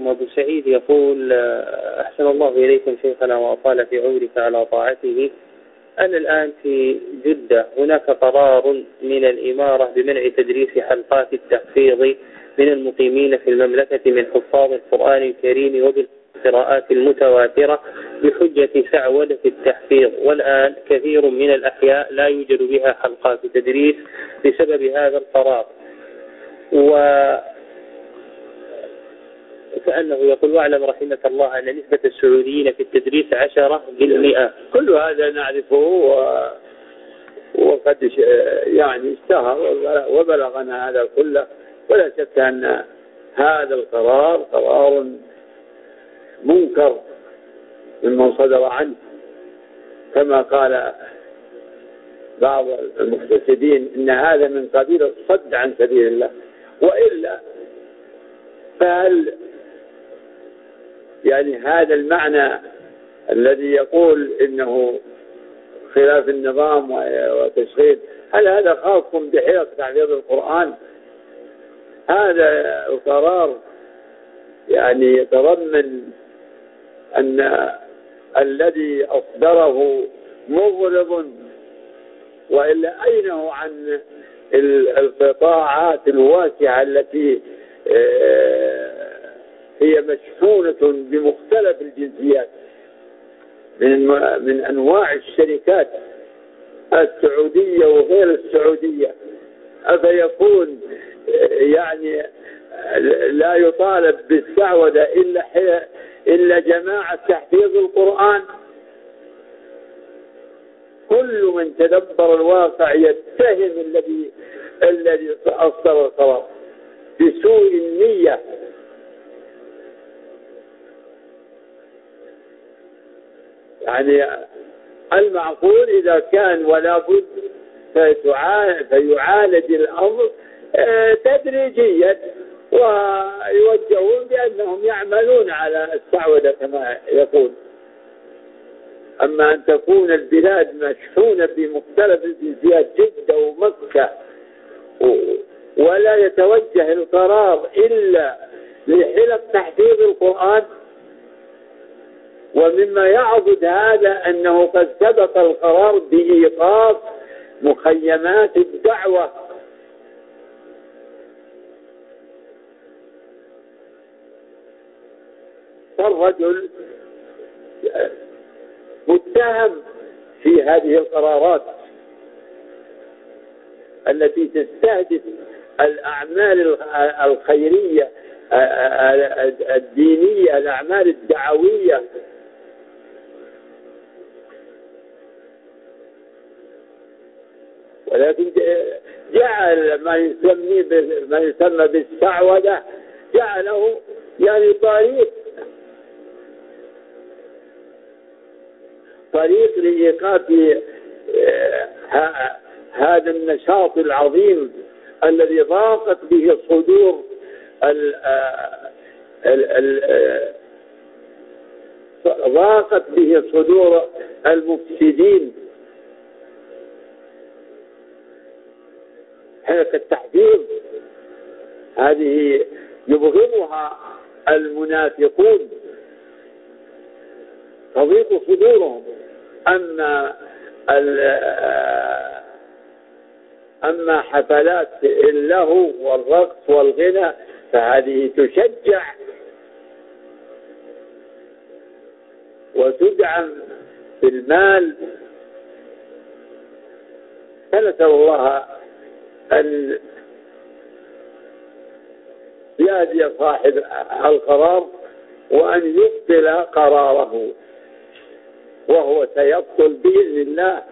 أبو سعيد يقول أحسن الله إليكم شيخنا وأطال في عمرك على طاعته. أنا الآن في جدة هناك قرار من الإمارة بمنع تدريس حلقات التحفيظ من المقيمين في المملكة من حفاظ القرآن الكريم وبالقراءات المتواترة بحجة سعودة التحفيظ. والآن كثير من الأحياء لا يوجد بها حلقات تدريس بسبب هذا القرار. و كأنه يقول واعلم رحمك الله أن نسبة السعوديين في التدريس عشرة بالمئة. كل هذا نعرفه و... وقد يعني اشتهر وبلغنا هذا كله. ولا شك أن هذا القرار قرار منكر ممن صدر عنه. كما قال بعض المقتصدين إن هذا من قبيل الصد عن سبيل الله. وإلا فهل يعني هذا المعنى الذي يقول إنه خلاف النظام وتشغيل. هل هذا خاص بحلق تعبير القرآن؟ هذا القرار يعني يتضمن أن الذي أصدره مغرض وإلا أين هو عن القطاعات الواسعة التي آه، هي مشحونة بمختلف الجنسيات. من من أنواع الشركات السعودية وغير السعودية. أفيكون يعني لا يطالب بالسعودة إلا إلا جماعة تحفيظ القرآن. كل من تدبر الواقع يتهم الذي الذي أصدر القرار بسوء النية يعني المعقول إذا كان ولا بد فيعالج الأمر آه، تدريجيا ويوجهون بأنهم يعملون على السعودة كما يقول. أما أن تكون البلاد مشحونة بمختلف الجنسيات جدة ومكة ولا يتوجه القرار إلا لحلق تحفيظ القرآن ومما يعضد هذا أنه قد سبق القرار بإيقاف مخيمات الدعوة. فالرجل متهم في هذه القرارات التي تستهدف الأعمال الخيرية الدينية الأعمال الدعوية. ولكن جعل ما يسمي ما يسمى بالسعودة جعله يعني طريق. طريق لإيقاف آه، هذا النشاط العظيم الذي ضاقت به صدور ال آه، آه، ضاقت به صدور المفسدين. حركة التحذير. هذه يبغضها المنافقون. تضيق صدورهم أما أما حفلات اللهو والرقص والغنى فهذه تشجع وتدعم بالمال. فنسأل الله أن يهدي صاحب القرار وأن يبطل قراره وهو سيبطل بإذن الله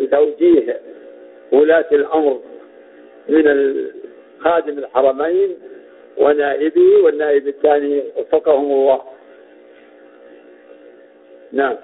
بتوجيه ولاة الأمر من خادم الحرمين ونائبه والنائب الثاني وفقهم الله. نعم.